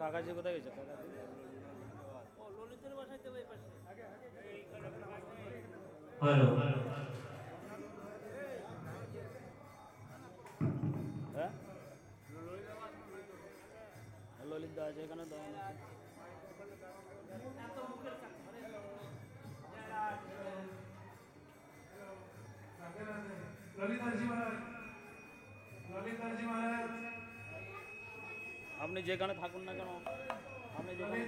কাকাজি কোথায় গেছে? কাকাজি ও ললিতের বাসায় চলে এই পাশে। হ্যালো আপনি যেখানে থাকুন না কেন আপনি যেখানে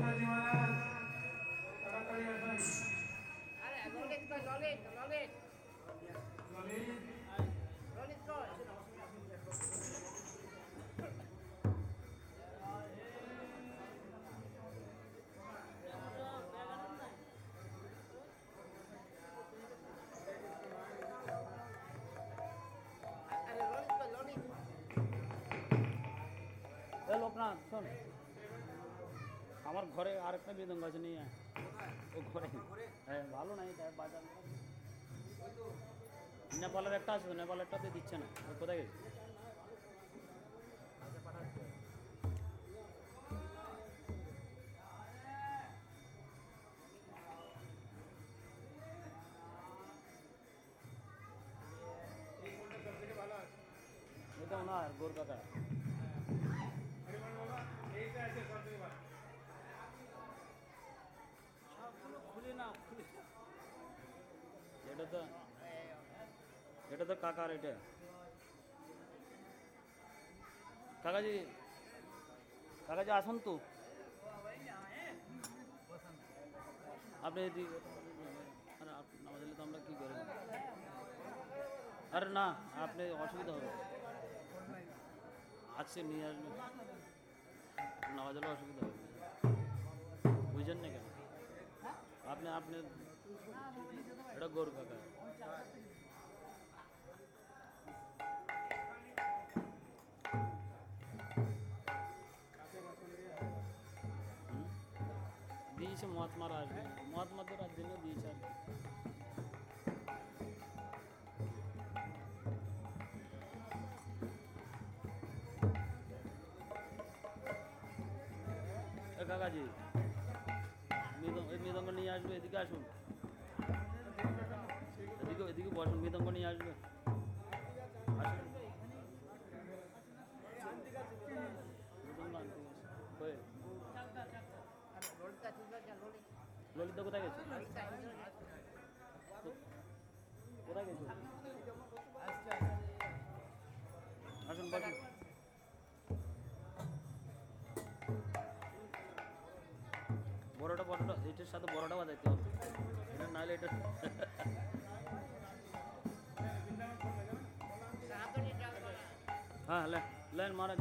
আমার ঘরে আরেকটা মৃদঙ্গ আছে নিয়ে আয়। ও ঘরে। হ্যাঁ ভালো নাই, তাই বাজার নেপালের একটা আছে তো নেপালেরটাতে দিচ্ছে না। ও কোথায় গেছে? এটা না গোর কাকা। তো এটা তো কাকার এটা কাকাজি কাকাজি আসুন তো আপনি এদিকে আরে আপনি নামাজ হলে তো আমরা কী করে আরে না আপনি অসুবিধা হবে আজকে নিয়ে আসবেন নামাজ হলে অসুবিধা হবে বুঝছেন না কেন আপনি আপনি এটা গরু কাকা হুম? দিয়েছে মহাত্মারা আসবে মহাত্মাদের আর জন্য দিয়েছে আর কি। এ কাকাজি মৃদঙ্গ এই মৃদঙ্গ নিয়ে আসবে এদিকে আসুন এদিকে এদিকে বসুন মৃদঙ্গ নিয়ে আসবে। ললিত কোথায় গেছে? কোথায় গেছে? আসুন বসুন বড়টা বড়টা, এটার সাথে বড়টা বাজাইতে হবে। এটা নাহলে এটা হ্যাঁ লেন লেন মহারাজ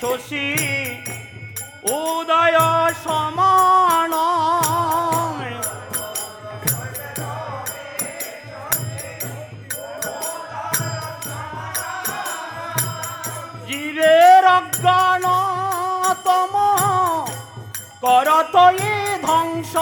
শশী উদয় সমান। জীবের অজ্ঞান তম করতয়ে ধ্বংস।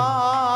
হা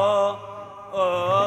গ রা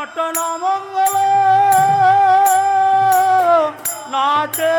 নটন মঙ্গল নাচে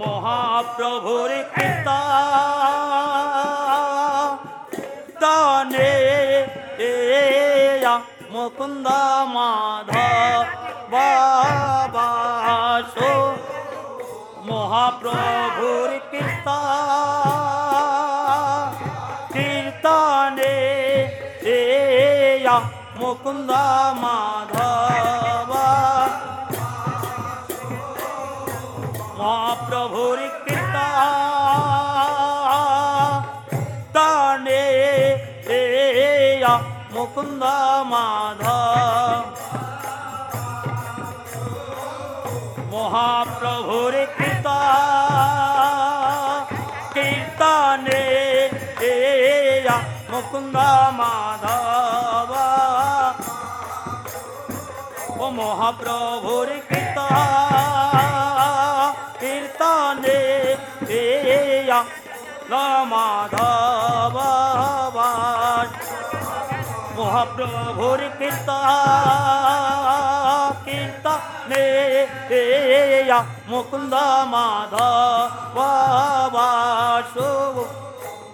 মহাপ্রভুর কৃতা তানে মুকুন্দ মাধব বাসো মহাপ্রভুর কৃতা কীর্তনে মুকুন্দ মাধব। মহাপ্রভুর কীর্তনে মুকুন্দ মাধব। মহাপ্রভুর কীর্তনে মুকুন্দ মাধব। ও মহাপ্রভুর কীর্ত কীর্তনে মাধব মহাপ্রভুর কীর্ত কীর্তনে মুকুন্দ মাধব বাবা শুভ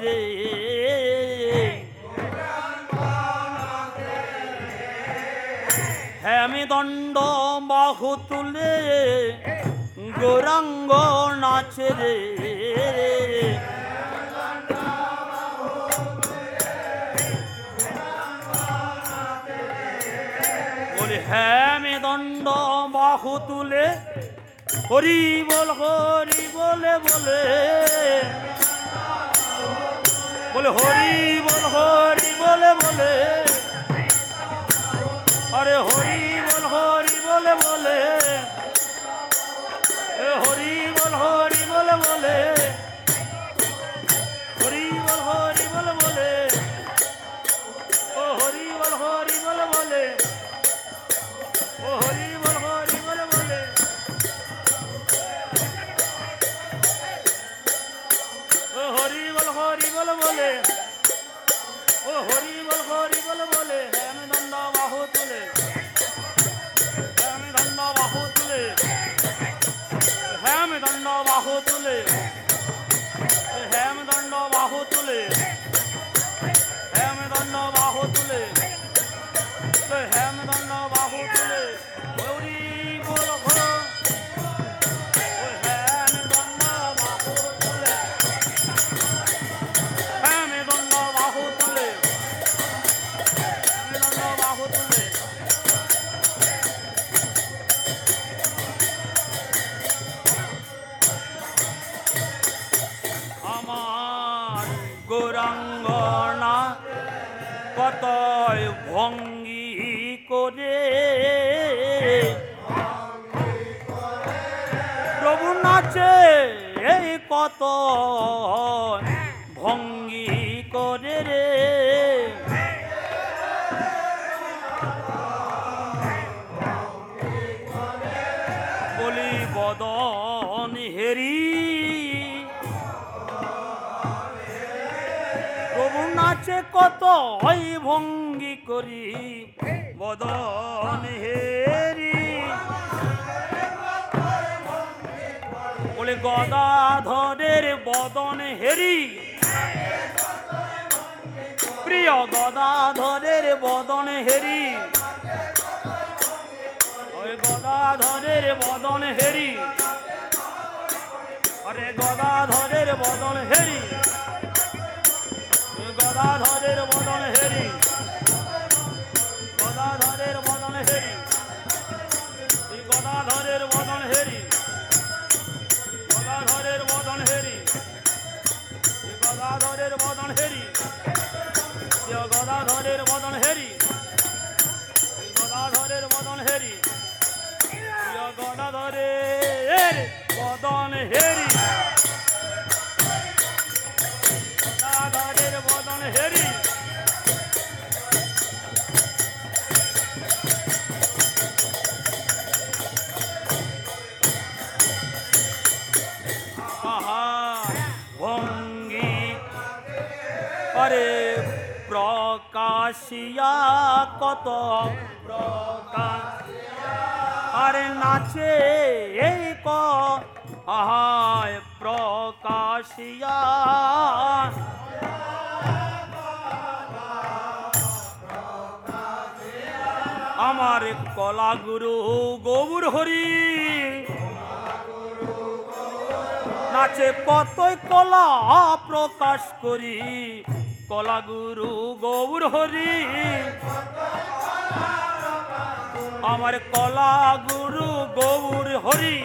রে। আমি দণ্ড বাহু তুলে গৌরাঙ্গ নাচে রে। বলে হ্যাঁ আমি দণ্ড বাহু তুলে হরি বল, হরি বলে বলে বলে হরি বল হরি বলে বলে। আরে হরি বল হরি বলে বলে। বলে বলে। ও হরি বল হরি বলে বলে। কত ভঙ্গি করে রে। বলি, বদন হেরি, প্রভু নাচে কত ওই ভঙ্গি করি। বদন হেরি গদাধরের বদন হেরি। প্রিয় গদাধরের বদন হেরি। গদাধরের বদন হেরি। আরে গদাধরের বদন হেরি। প্রকাশিয়া কত আরে নাচে এই ক আহায় প্রকাশিয়া। আমার কলা গুরু গৌর হরি। নাচে কতই কলা প্রকাশ করি। কলা গুরু গৌর হরি। আমার কলা গুরু গৌর হরি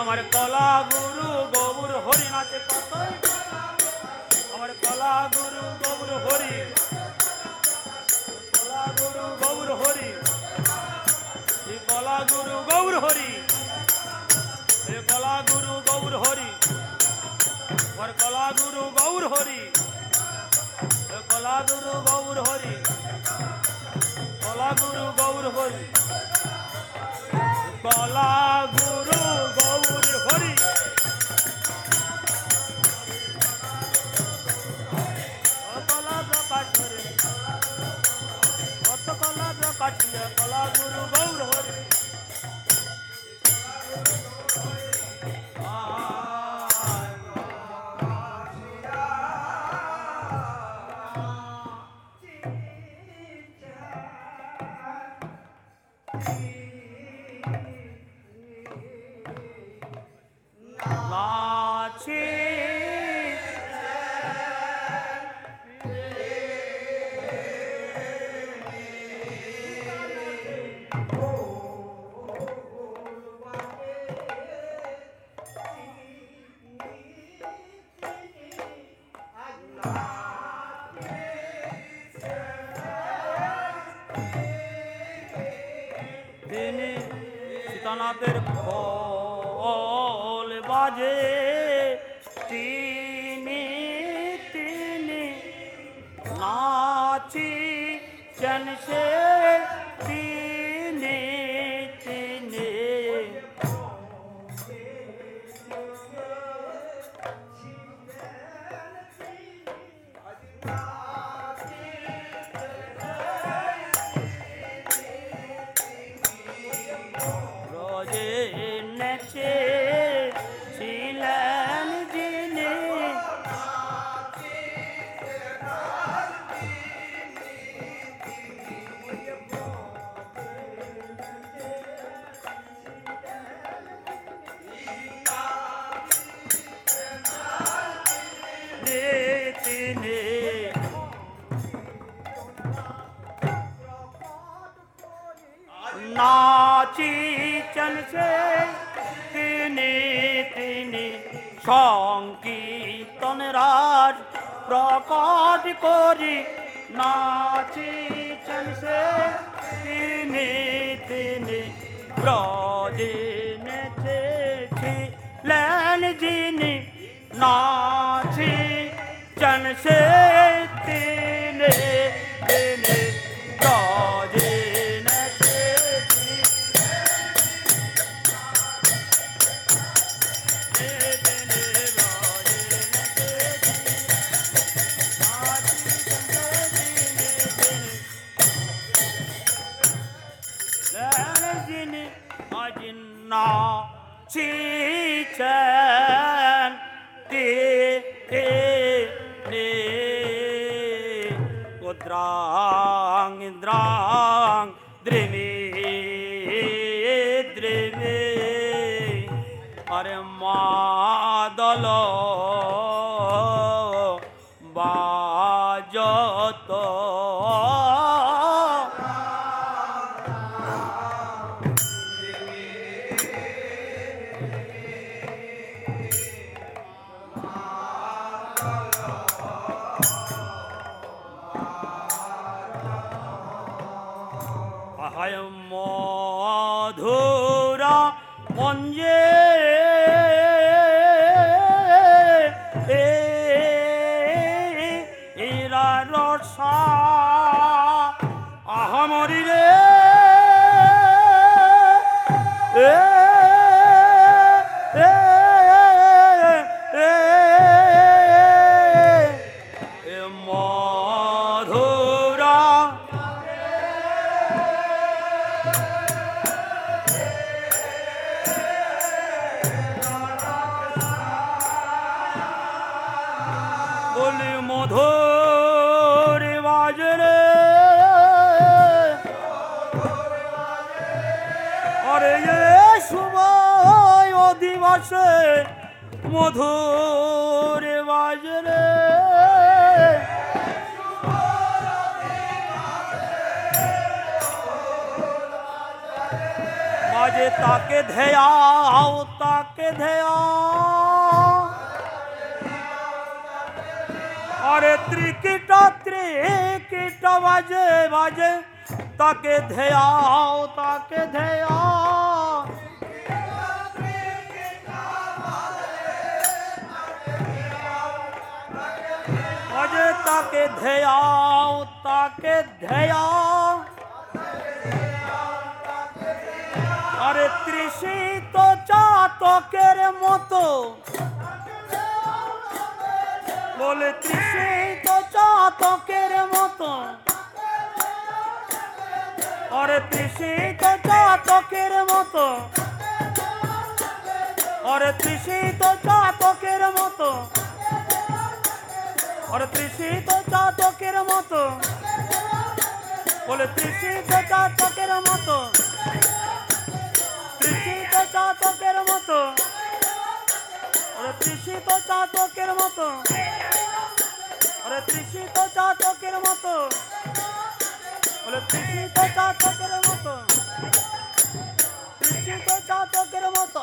আমার কলা গুরু গৌর হরি নাচে। আমার কলা গুরু গৌর হরি। কলা গুরু গৌর হরি। কলা গুরু গৌর হরি। কলা গুরু গৌর হরি। ওর কলা গুরু গৌর হরি। কলা গুরু গৌর হরি। কলা গুরু গৌর হরি। কলা গুরু গৌর হরি কলা কলা গুরু গৌর হরি। তিনি সীতানাথের ফল বাজে। তিনি তিনি নাচি চন মতো। বলে তৃষি চা চকের মতো। তৃষি চা চকের মতো। ওরে চা চকের মতো। ওরে তৃষি তো চাতকের মতো। বলে তৃষি তো চাতকের মতো। তৃষি তো চাতকের মতো।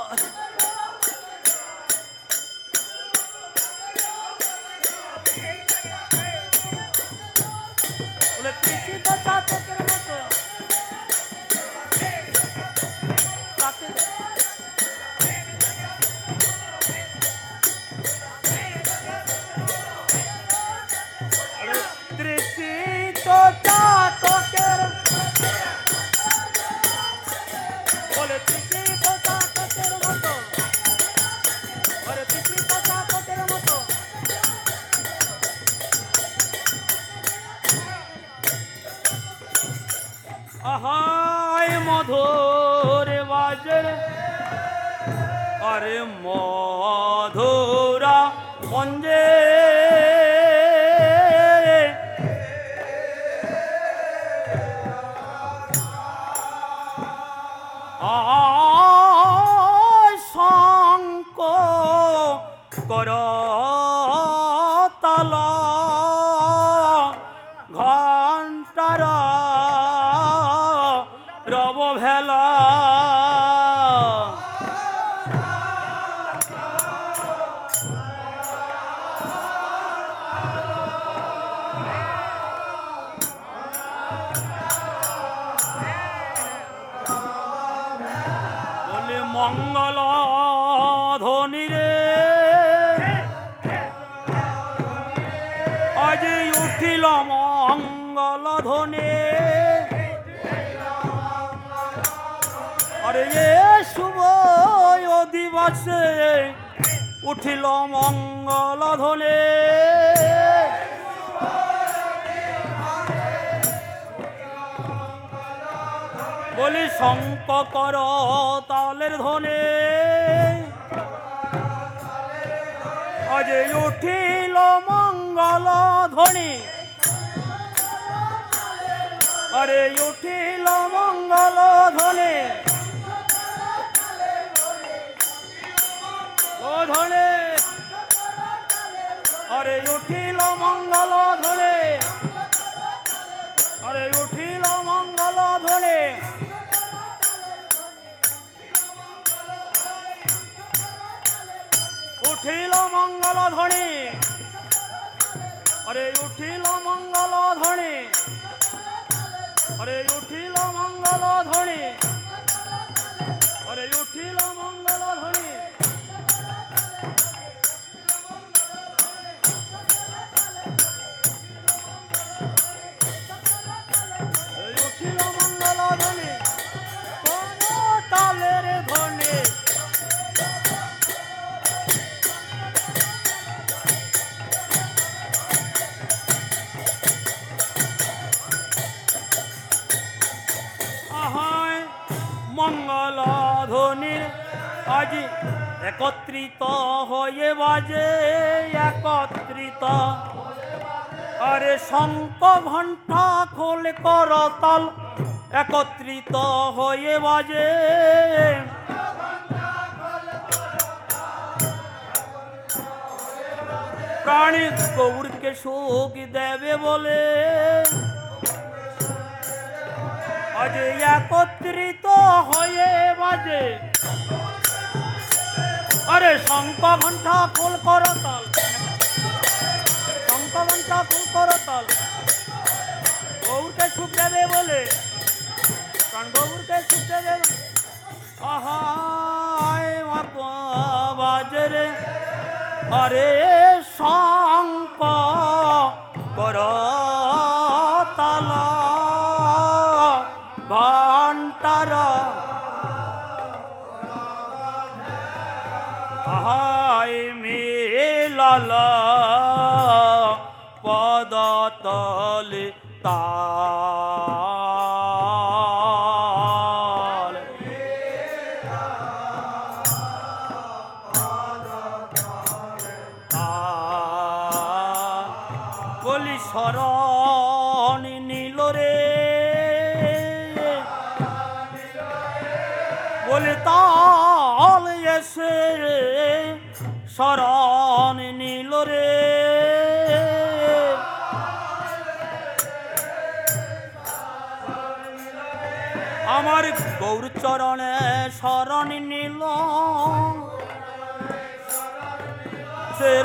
ঘন্টারা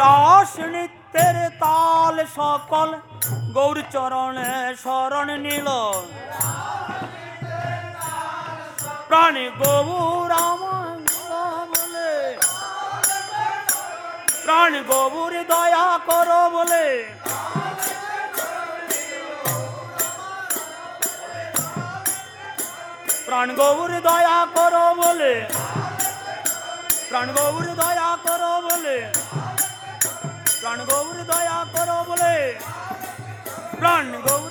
রাস নৃত্যের তাল সকল গৌর গৌরচরণে শরণ নিল। প্রাণী গৌরাম বলে প্রাণ গৌর দয়া করো বলে। প্রাণ গৌর দয়া করো বলে। প্রাণ গৌর দয়া করো বলে। দয়া করো বলে। প্রাণ গৌ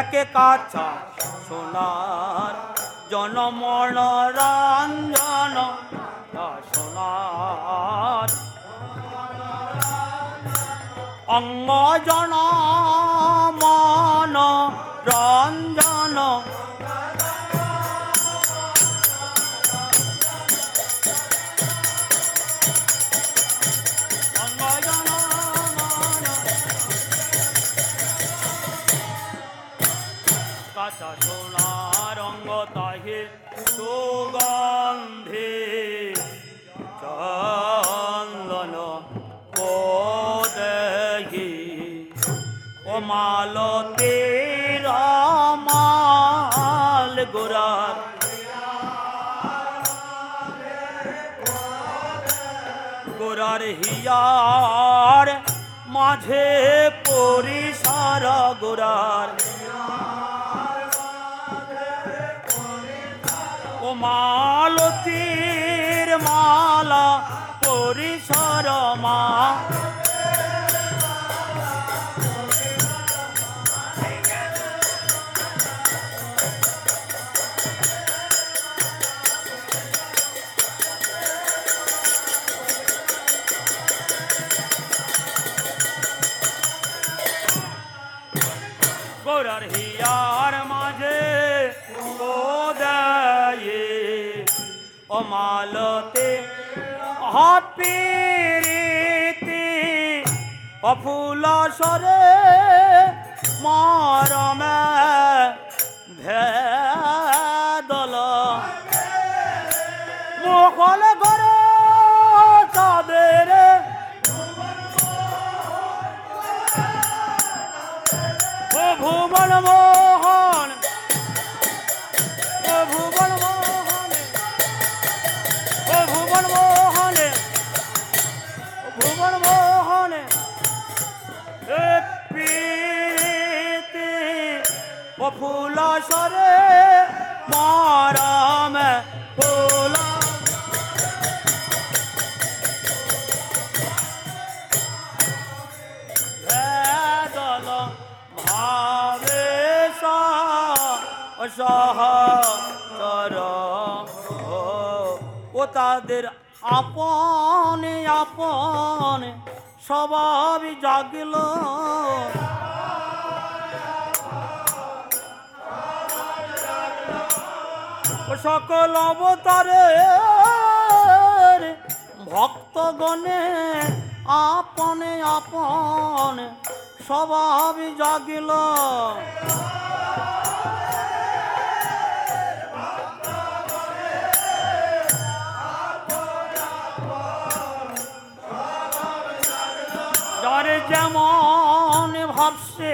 একে কাঁচা সোনার জনমন রঞ্জন। সোনার অঙ্গ জন মন রঞ্জন। গোরার মাঝে মাঝে পরিসার গোড়ার। ও মালতীর মালা পরিসর মা। হপিরিতি অফুল সরে তাদের আপন আপন স্বভাব জাগল। সকল অবতারের ভক্তগণে আপনে আপন স্বভাব জাগিল। যেমন ভাবছে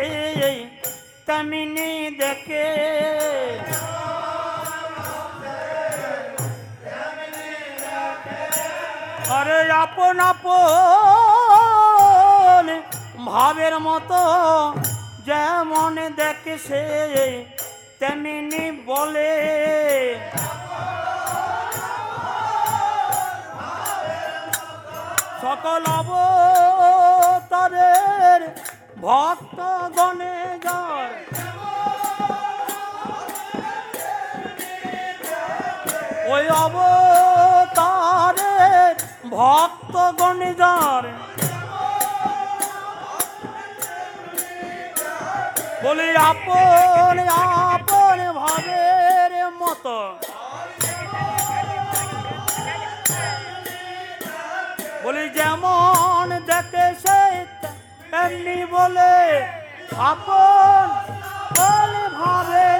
তেমনি দেখে। আরে আপন আপন ভাবের মতো যেমন দেখে সে তেমনি বলে। সকল অবতারের ভক্ত গণে যার ওই অবতারের ভক্ত গণে যার বলি, আপন আপন ভাবের মতো। বলি, যেমন দেখে সে এমনি বলে আপন ভাবে।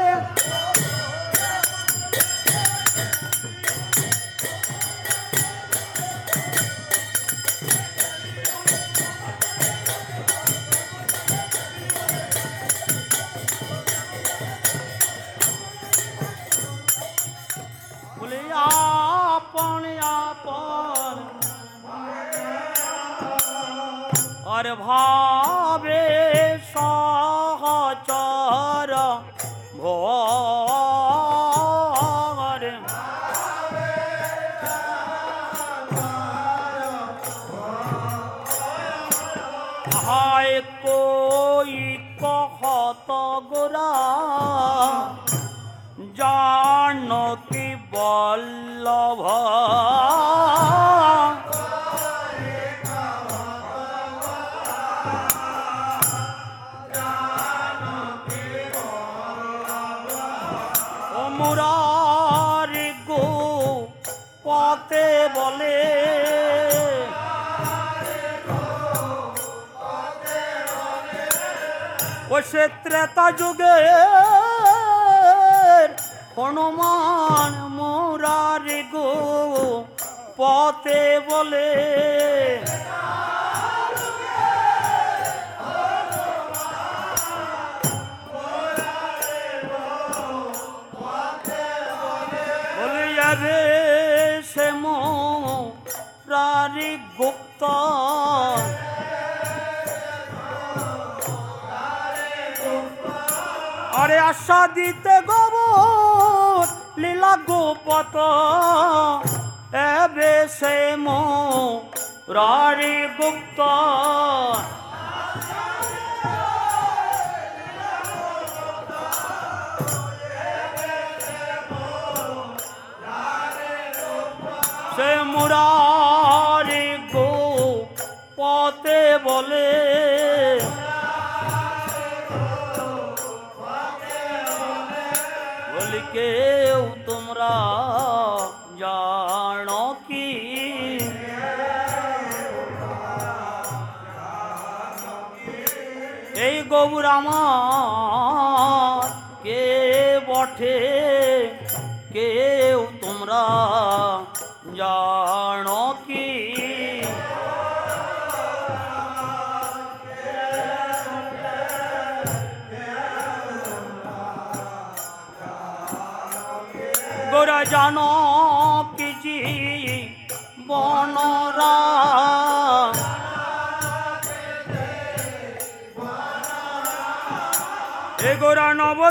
আপন আপন ভাবে ত্রেতা যুগে হনুমান মোরারে গো পথে বলে আশা দিতে গব লীলা গোপত। এবে সে মো রারি গুপ্ত।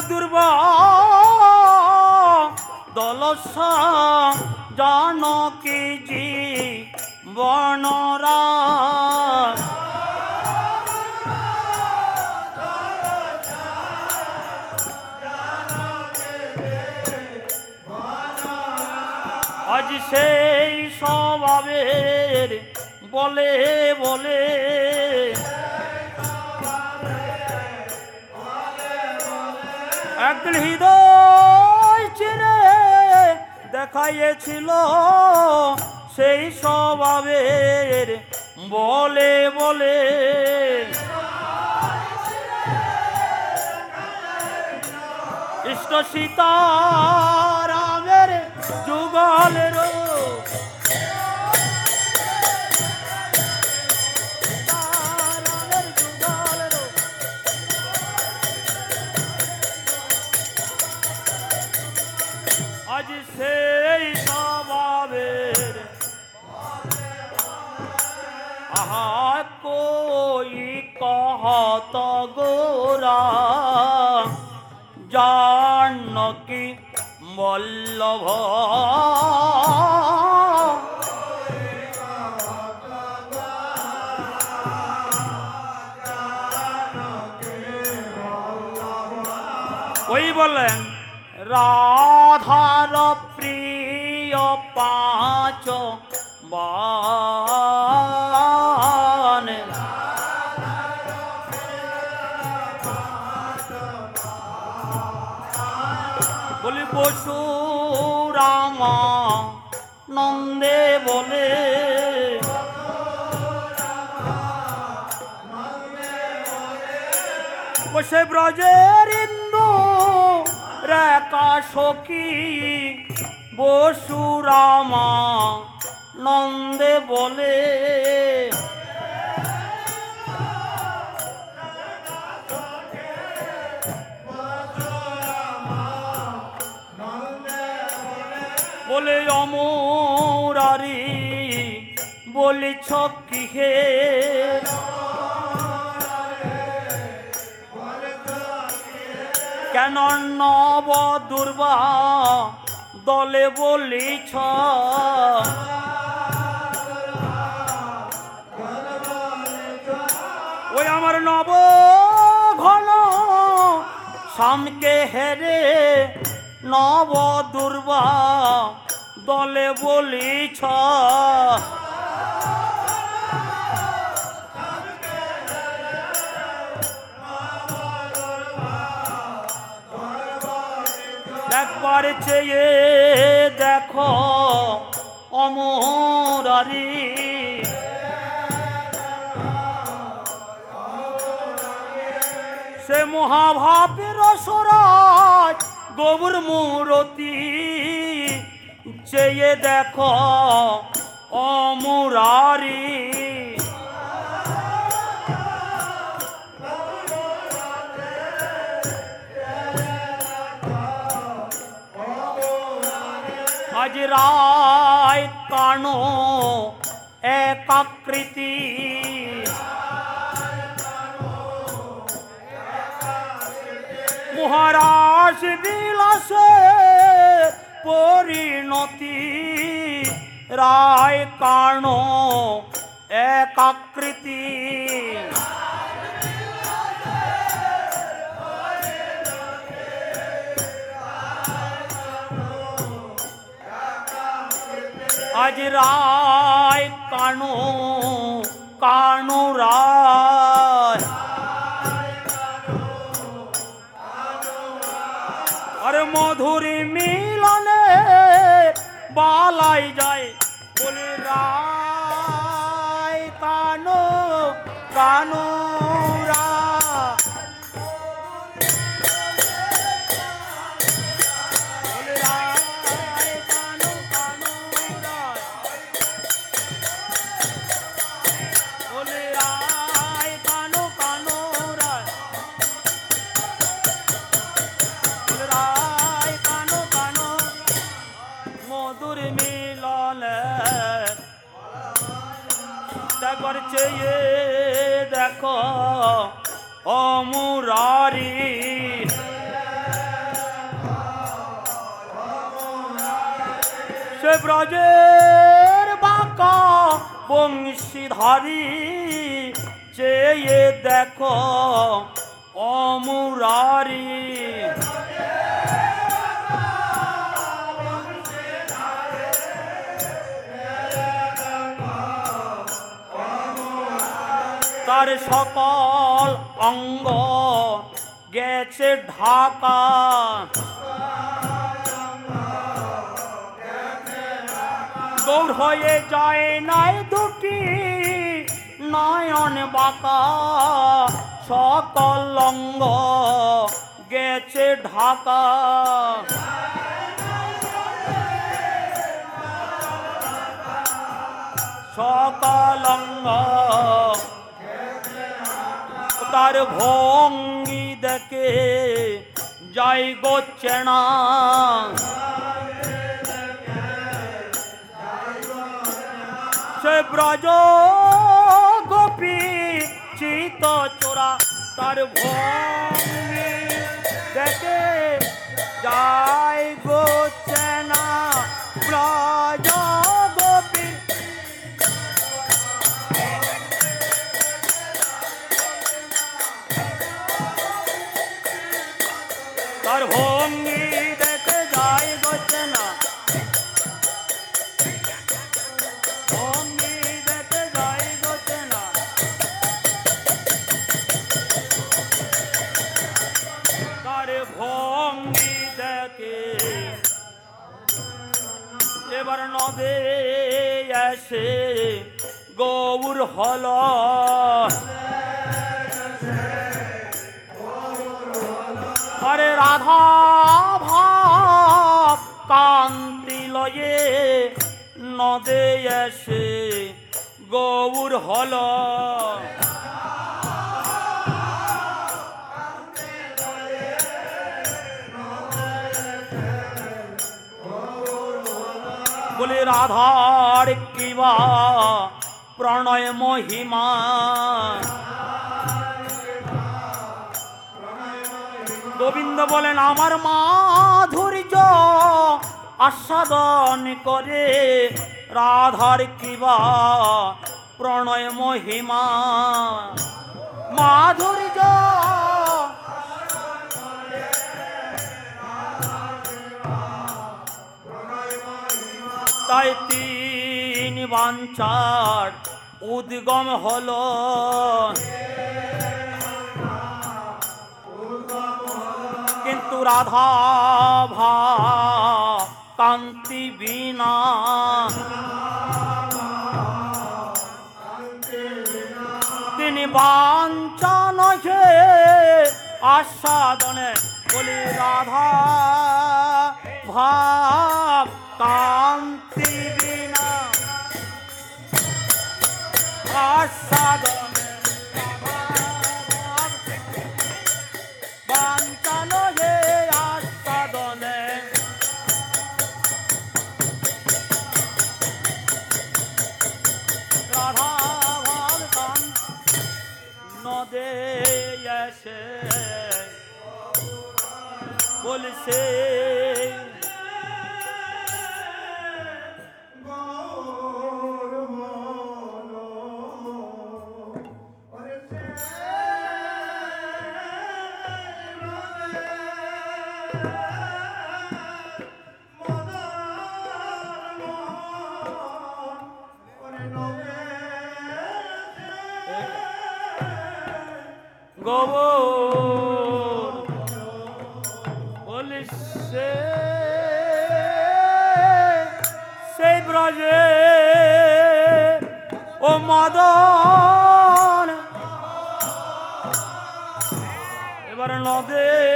দুর্ব দলসা জানো কিজি বনরা আজ সেই স্বভাবের বলে বলে একদিন হৃদয় চিরে দেখাইয়েছিল সেই স্বভাবের বলে বলে। ইষ্ট সীতারামের যুগলের নন্দে বলে। বসে ব্রজের ইন্দু রেখা সখী বসু রামা নন্দে বলে। বলেছ কি হে কেন নব দুর্বা দলে বলিছ ওই আমার নব ঘন সামকে হেরে নব দুর্বা দলে বলিছ একবার চেয়ে দেখো অমরারি সে মহাভাবের সরাজ গৌর মূরতি চেয়ে দেখো অমরারি রায় কানো একাকৃতি মহারাজ বিলাসে পরিণতি। রায় কানো একাকৃতি আজ রায় কানো কানো রায়। আরে মধুরী মিলনে বালাই যায় বলি রায় কানো কানো চেয়ে দেখো অমুরারি। সে ব্রজের বাঁকা বংশীধারী চেয়ে দেখো অমুরারি। তার সকল অঙ্গ গেছে ঢাকা। দৌড় হয়ে যায় নাই দুটি নয়ন বাঁকা। সকল অঙ্গ গেছে ঢাকা। সকল অঙ্গ তার ভঙ্গি দেখে যাই গো চেনা। সে ব্রজ গোপী চিত চোরা তার ভঙ্গি দেখে যাই গো করে। রাধার কিবা প্রণয় মহিমা। মাধুর্য। তাই তিন বাঞ্চার উদ্গম হল। কিন্তু রাধা ভা কান্তি বিনা। তিনি বাঞ্ছান আস্বাদনে বলি রাধা ভাব কান্তি বিনা। আস্বাদনে বলছে এবার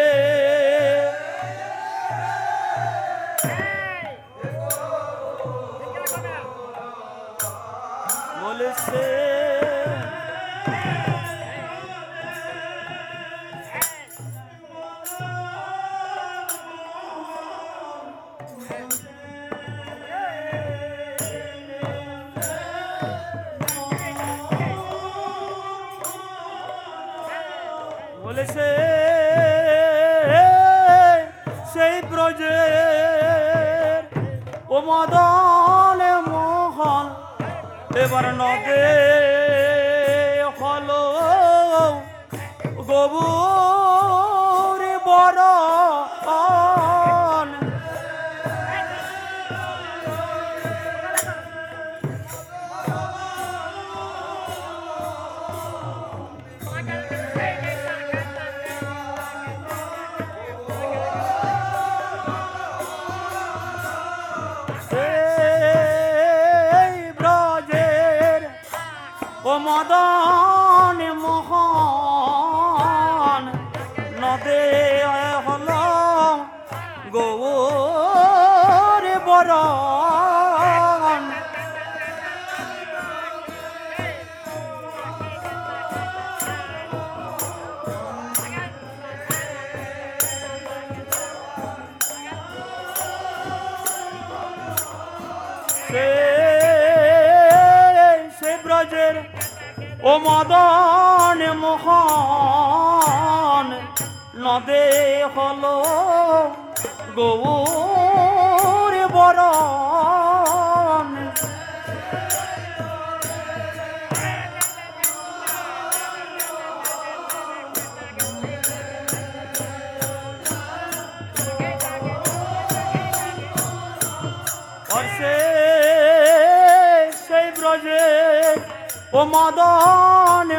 এবার নদে হলো গবুর মদন মোহন। নদে হল গৌর বরণ। ব্রজের ও মদন মোহন নদে হলো গৌর বরণ। ও মদন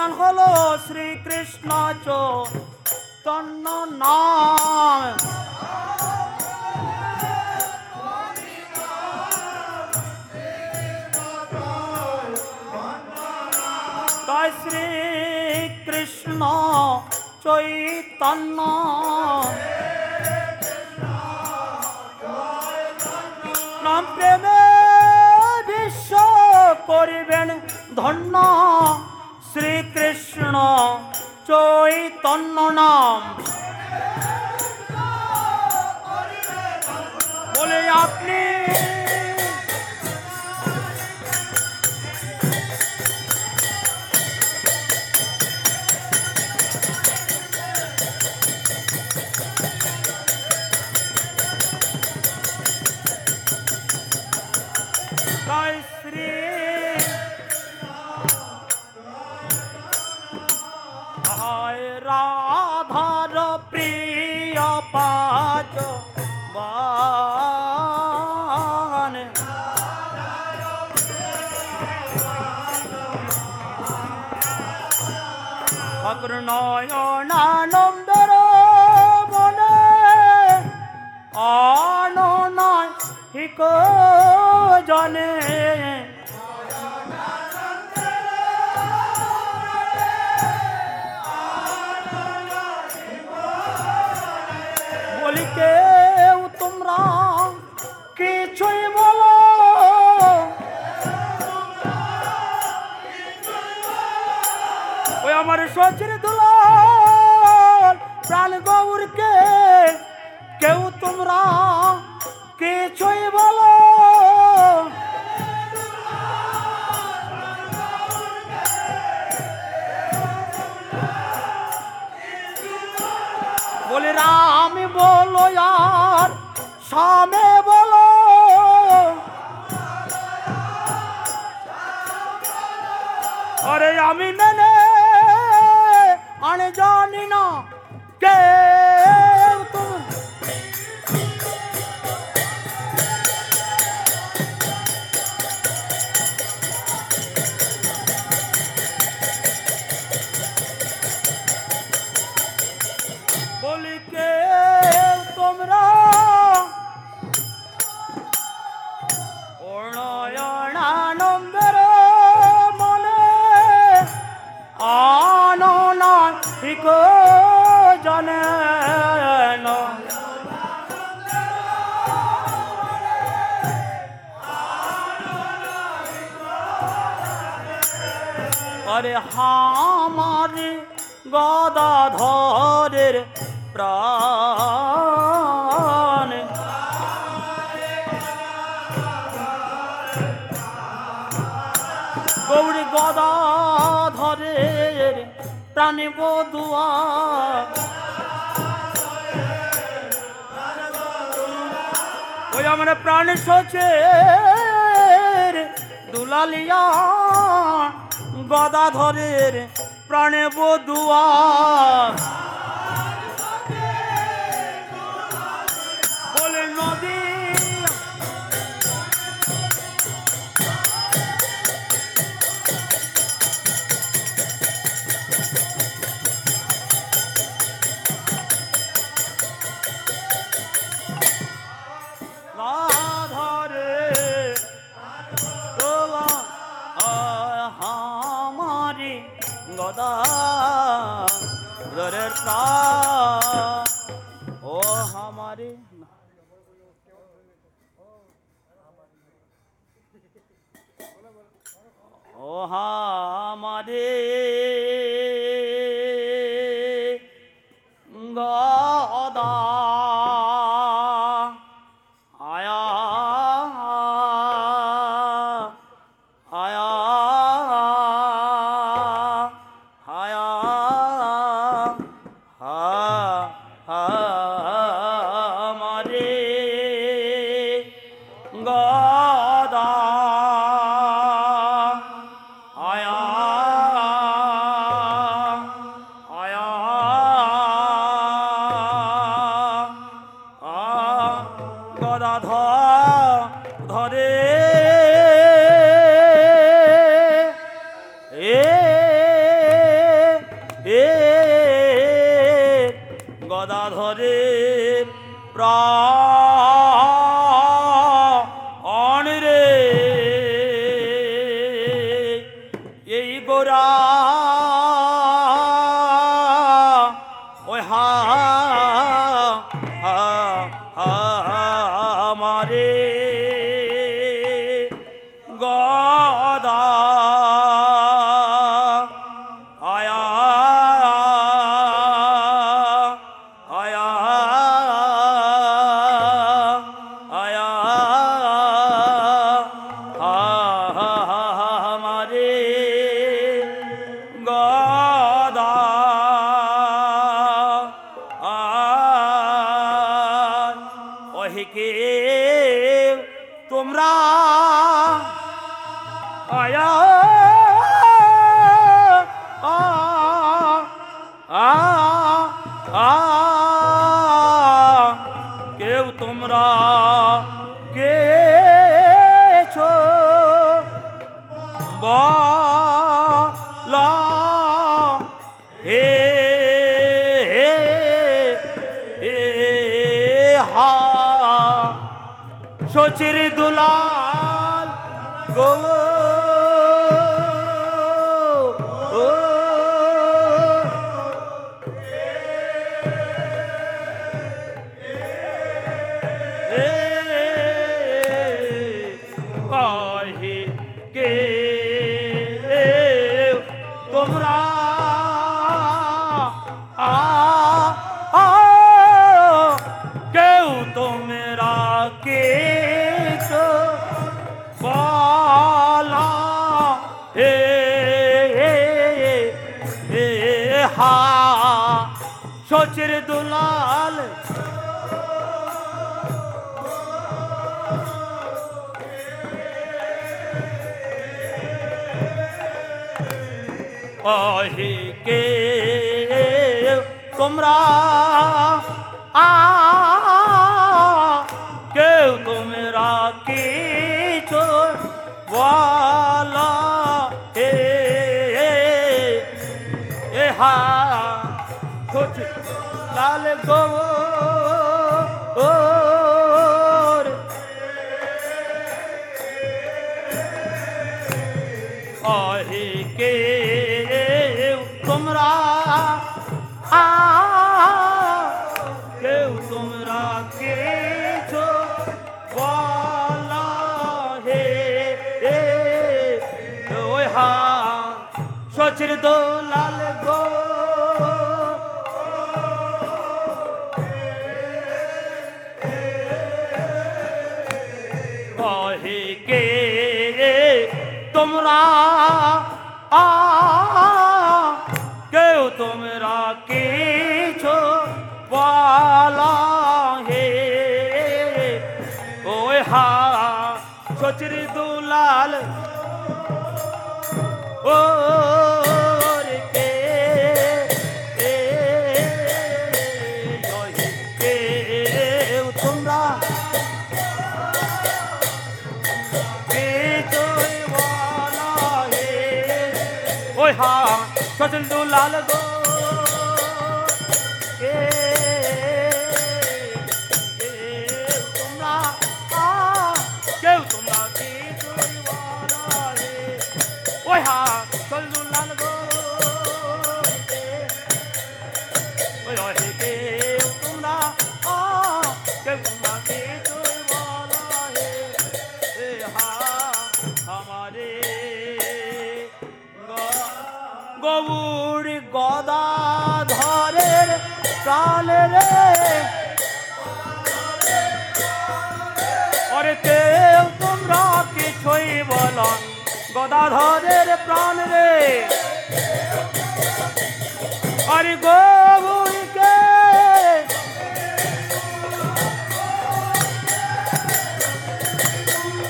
ভজন হলো শ্রীকৃষ্ণ চৈতন্য নয় শ্রীকৃষ্ণ চৈতন্য। আরে হামার গদাধরের প্রাণ। গৌরী গদাধরের প্রাণী বদুয়া ওই আমার প্রাণী সচের দুলালিয়া। গদাধরের প্রাণে বধুয়া। হা লাল গো ও অহে কে তোমরা আ কেউ তোমরা কে হে ওই হা সচির দোষ લાલ গদাধরের প্রাণ রে। আরে গো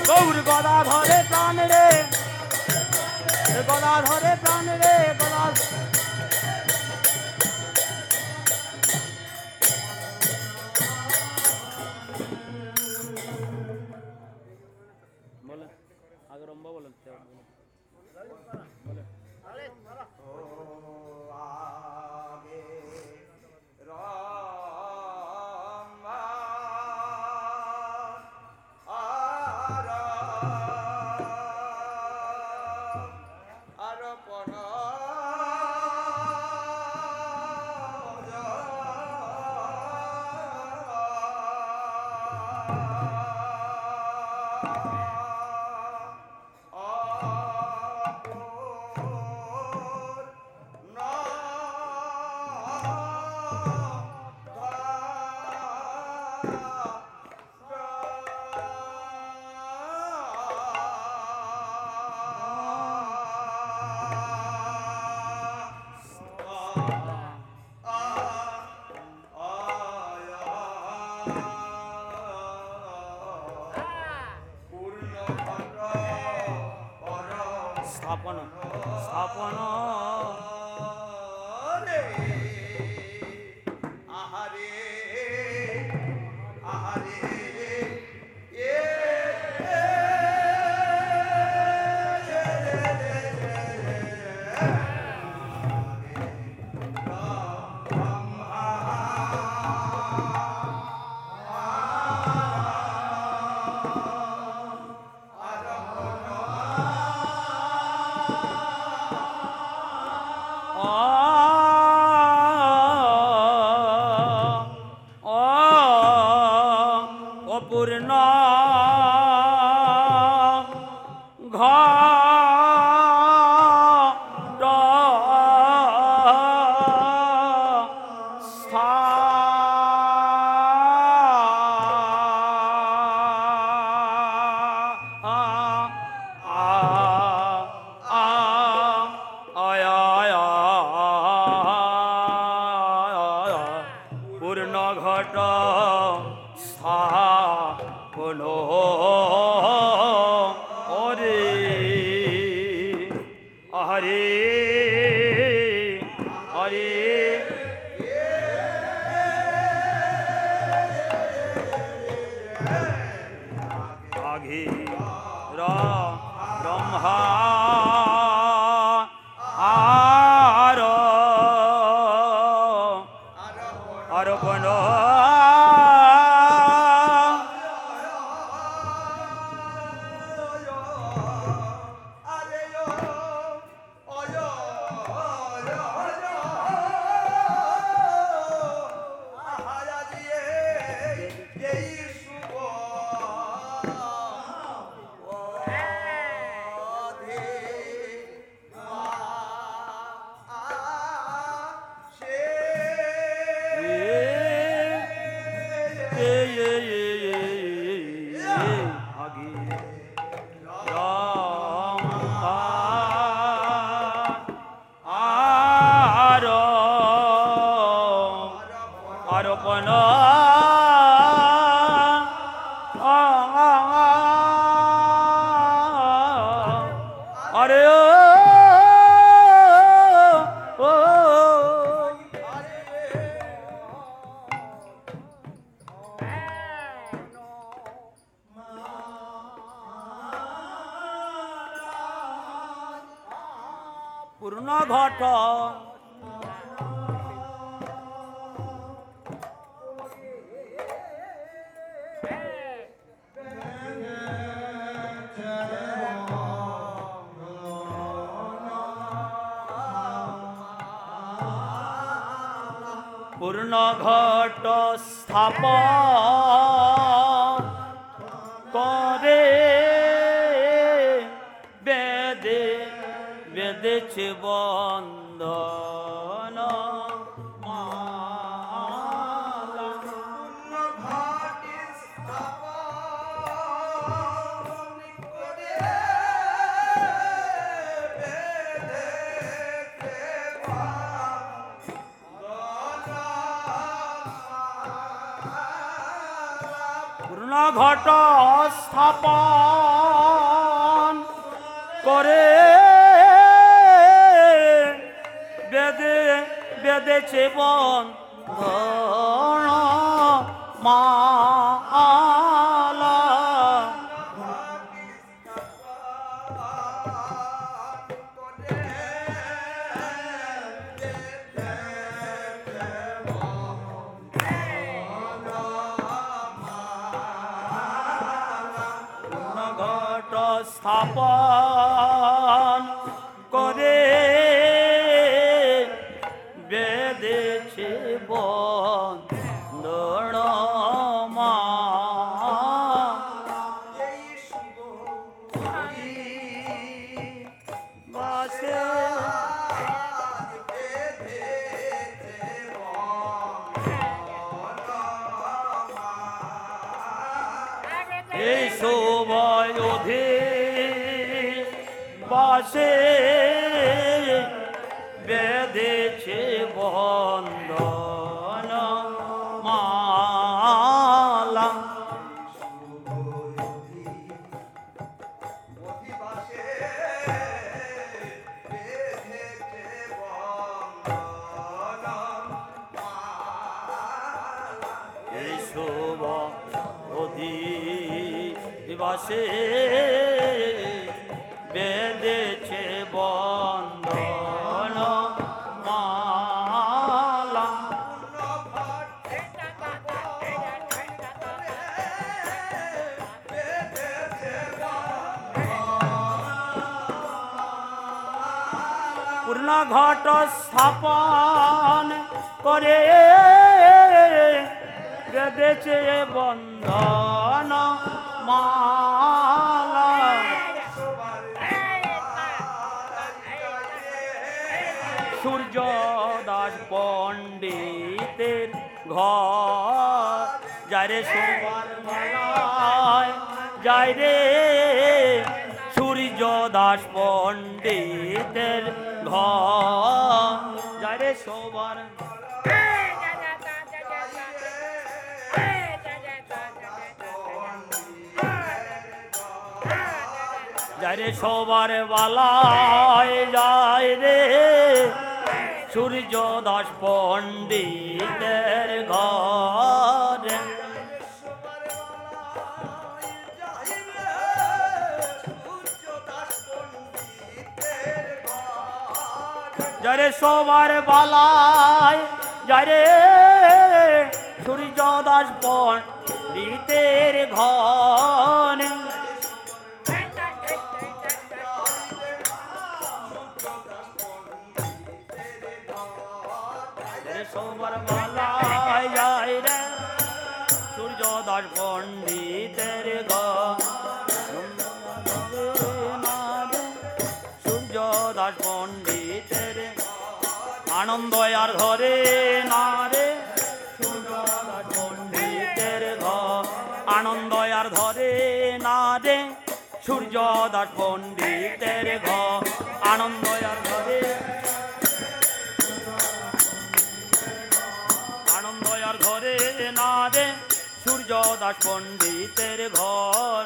গৌর গদাধরে প্রাণ রে। গদাধরে প্রাণ রে। পূর্ণ ঘট স্থাপন হরে বেঁধেছে বন্ধন মালা। সূর্য দাস পণ্ডিতের ঘর। যায় রে সোমার মালায় রে সূর্য দাস পণ্ডিতের ঘর। যায় রে সোমার রে সবার বালায় যায় রে। সূর্য দাস পণ্ডিতের ঘর। যারে সবার বালায় যারে সূর্য দাস পণ্ডিতের ঘর। আনন্দ আর ঘরে, না রে। পণ্ডিতের ঘর আনন্দ আর ধরে না রে। সূর্য দাস পণ্ডিতের ঘর আনন্দ আর ঘরে। আনন্দ আর ঘরে, না রে। সূর্য দাস পণ্ডিতের ঘর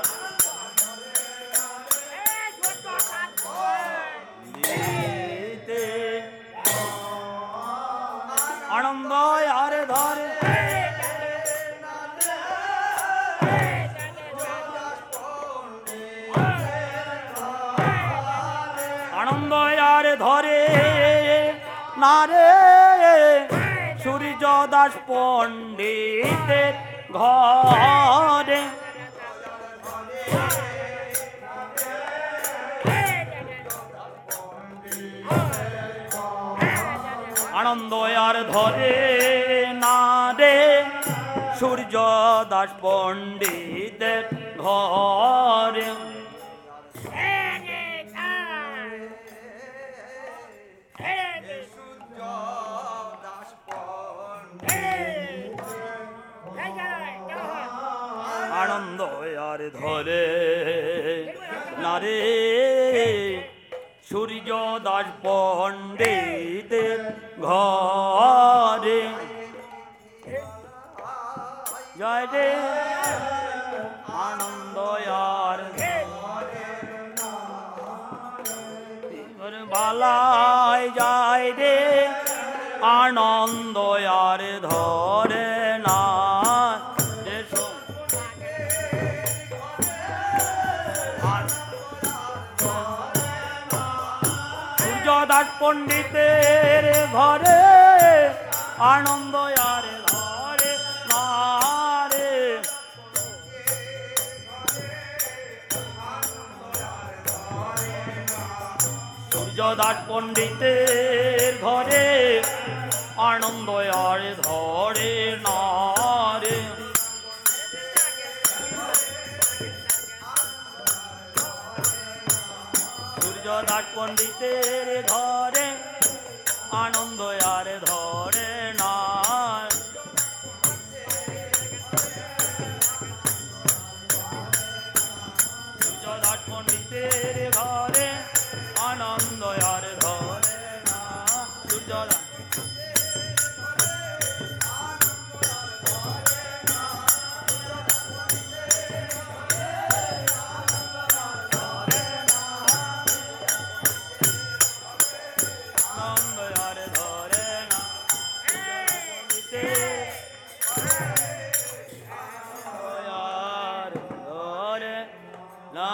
না রে সূর্য দাস পণ্ডিতের ঘরে। আনন্দ আর ধরে না রে সূর্য দাস পণ্ডিতের ঘরে। আর ধরে। নারে, সূর্য দাস পণ্ডিতের ঘরে। জয় রে, আনন্দ আর বালায় যায় রে, আনন্দ আর ধরে পণ্ডিতের ঘরে আনন্দ আর ধরে না রে সূর্য দাস পণ্ডিতের ঘরে আনন্দ আর ধরে না রে দাস পণ্ডিতের ঘরে আনন্দ আর ধরে না। দাস পণ্ডিতের ঘরে আনন্দ আর ধরে না। না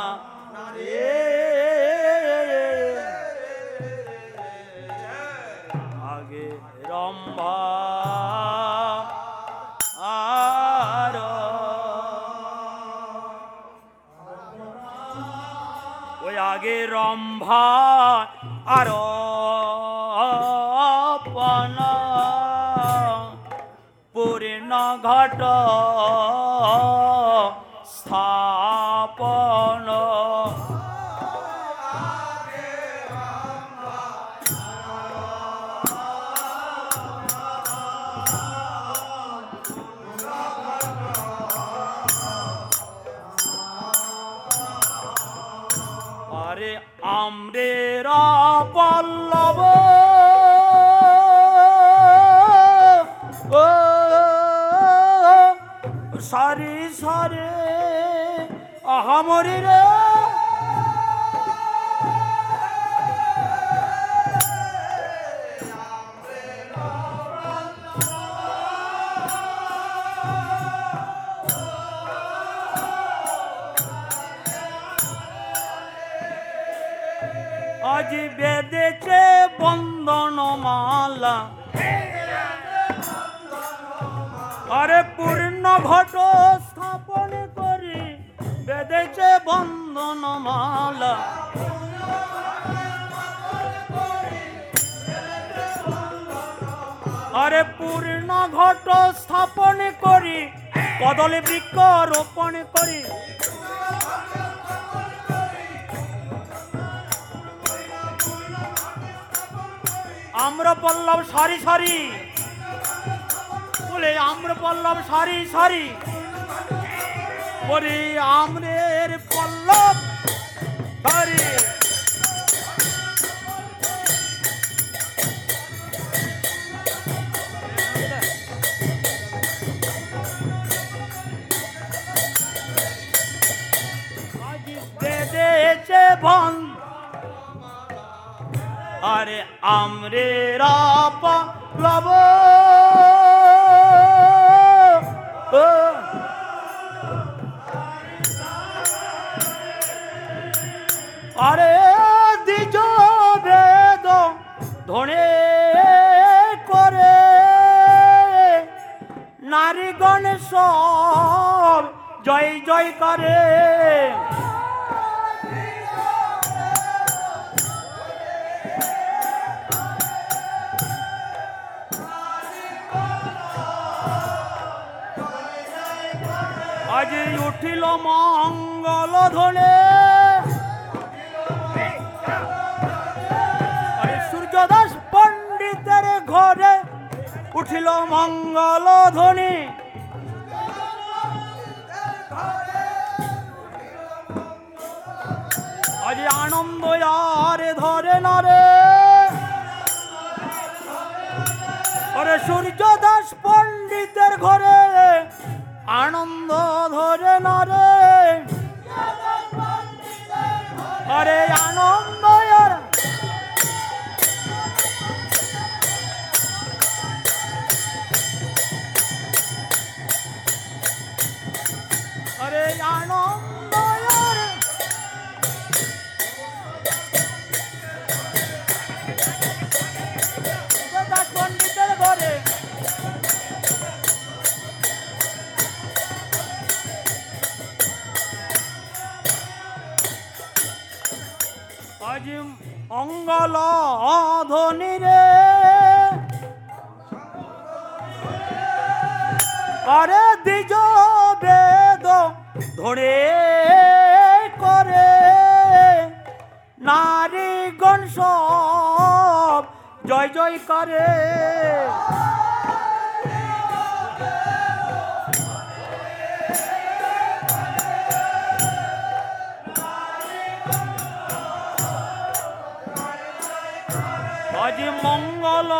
আজ মঙ্গল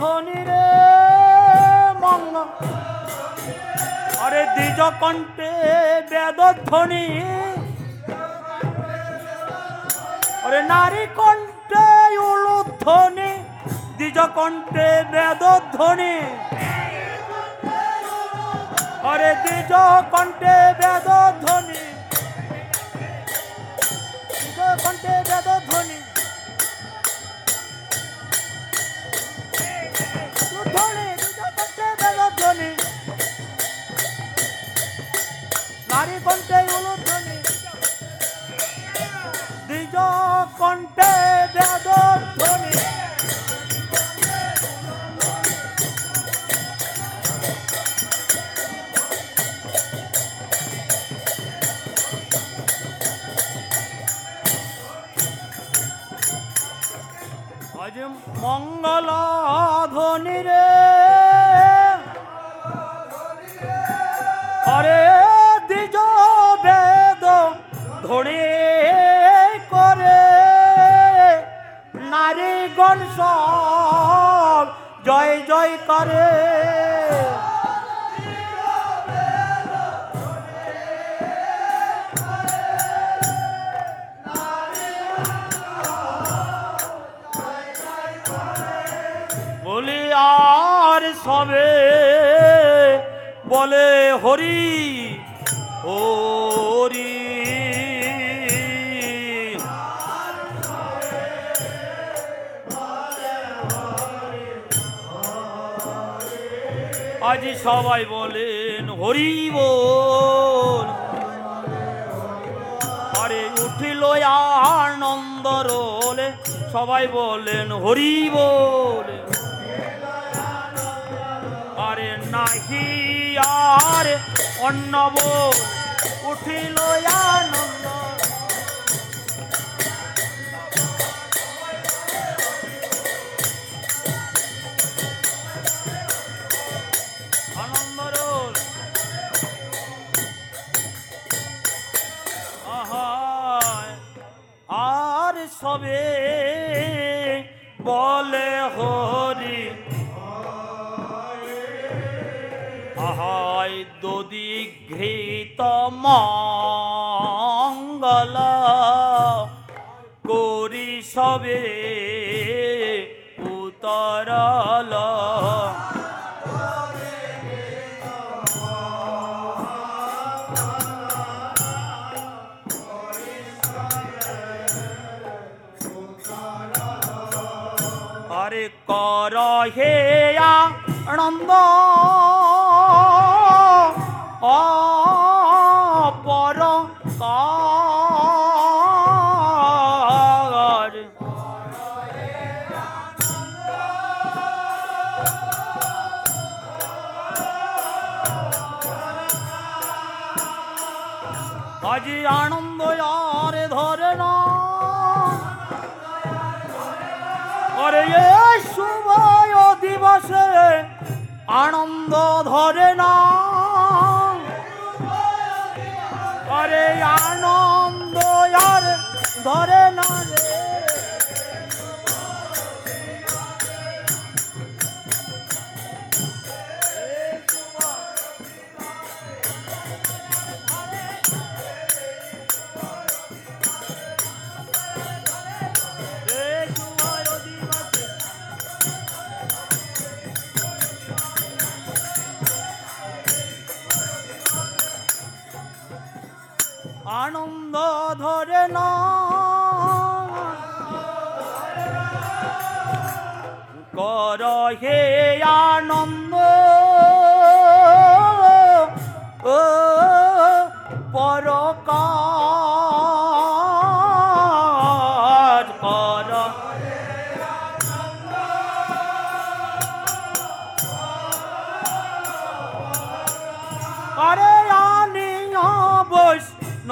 ধ্বনি রে, মঙ্গল। আরে দ্বিজ কণ্ঠে বেদ বেদধ্বনি আরে নারী কণ্ঠে উলুধ্বনি। দ্বিজ কণ্ঠে বেদ বেদধ্বনি আরে দ্বিজ কণ্ঠে বেদ বেদধ্বনি వాడి కొంటే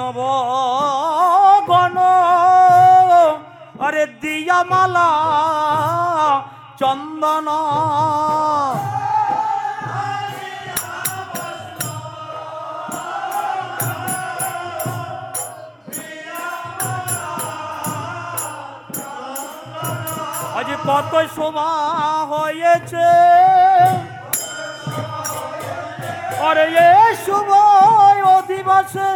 নব গণ। আরে দিয়া মালা চন্দন। আজ কত শোভা হয়েছে। আরে এ শুভ অধিবাসী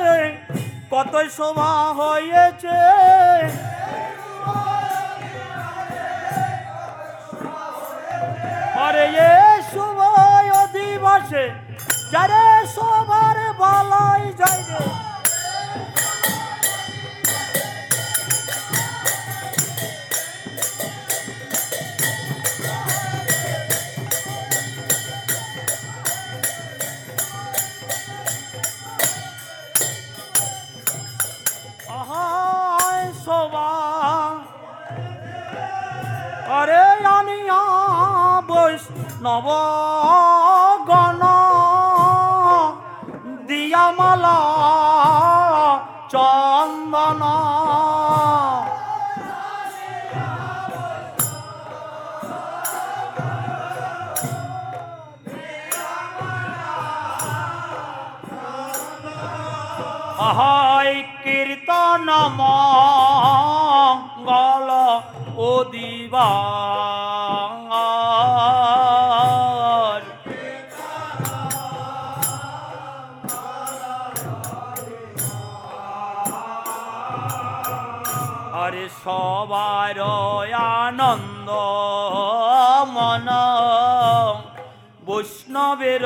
কত শোভা হয়েছে? বৈষ্ণব গণ বৈষ্ণবের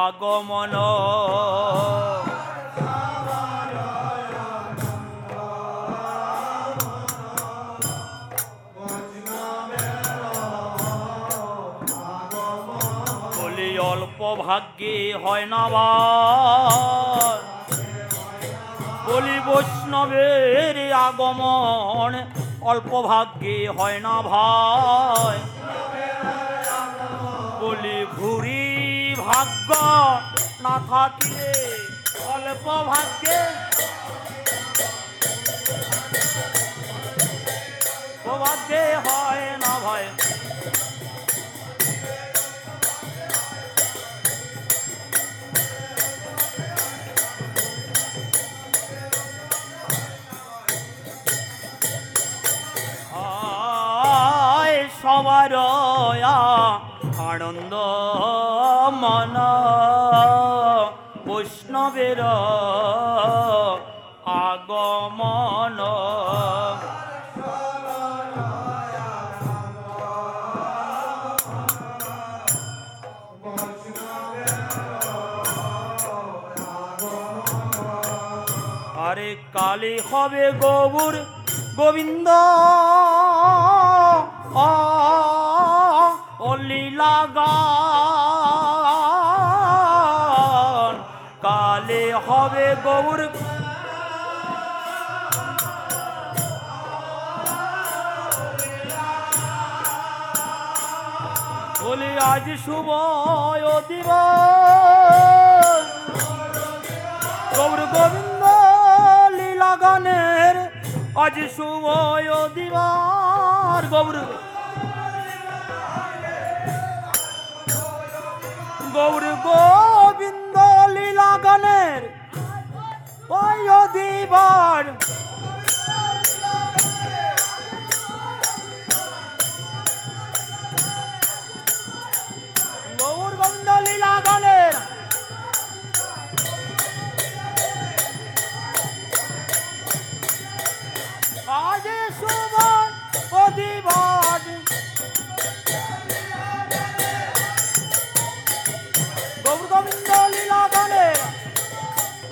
আগমন। বলি অল্প ভাগ্যে হয় না বলি বৈষ্ণবের আগমন, অল্প ভাগ্যে হয় না ভাই। ভাগ্য না থাকিলে অল্প ভাগ্যে ভাগ্যে হয় না ভাই আয় সবার হবে গৌর গোবিন্দ। লীলা গান। কালে হবে গৌর। বলি আজ শুভ দিবস শুভ দিবার গৌর গৌর গোবিন্দ লীলা গানের। ওই দিবার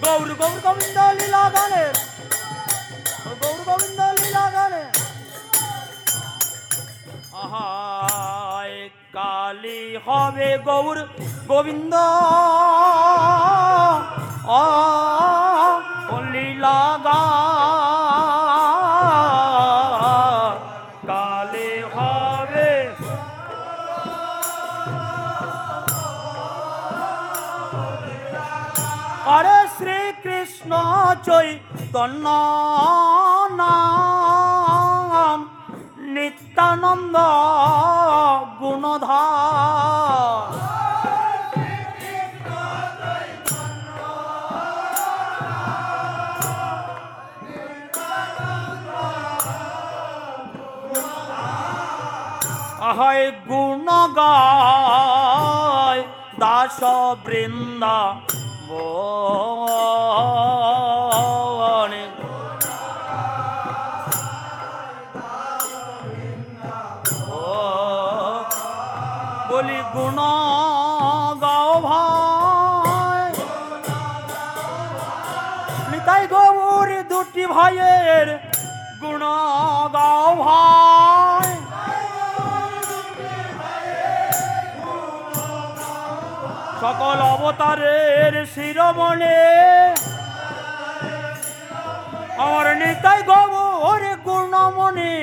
গৌর গৌর গোবিন্দ লীলা গানের গৌর গোবিন্দ লীলা গানে। আহায় কালী হবে গৌর গোবিন্দ। আ চৈতন্য নাম নিত্যানন্দ গুণধার। হয় গুণগায় দাস বৃন্দা ভাইয়ের গুণ গাও ভাই। সকল অবতারের শিরমণে আমার নিতাই গবর গুণমণি,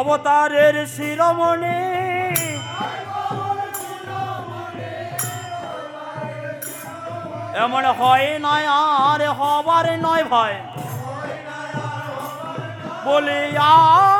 অবতারের শিরমণি। এমন হয় নয় আর হবার নয় ভয় बोले यार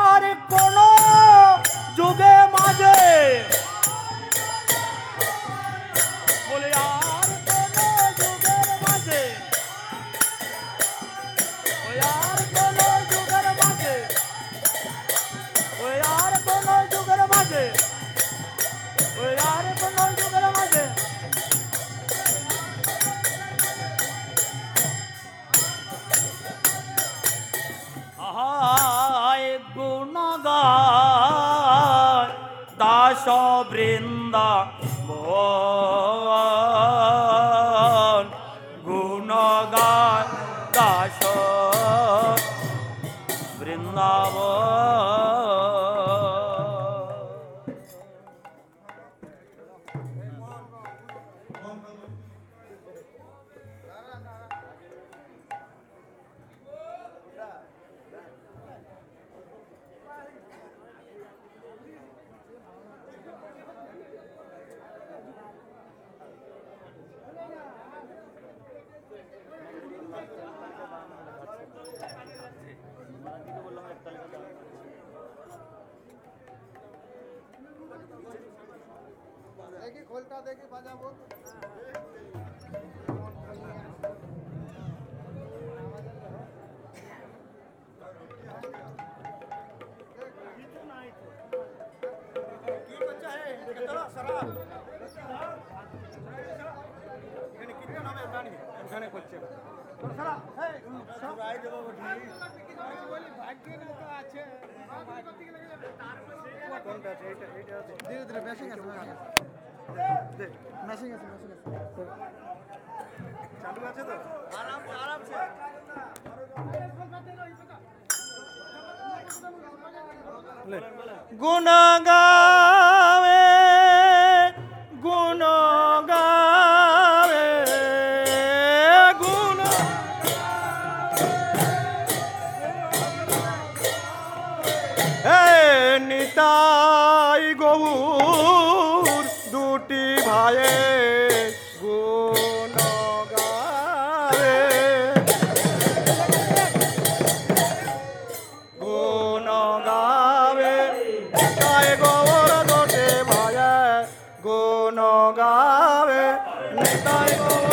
தாவே தாய்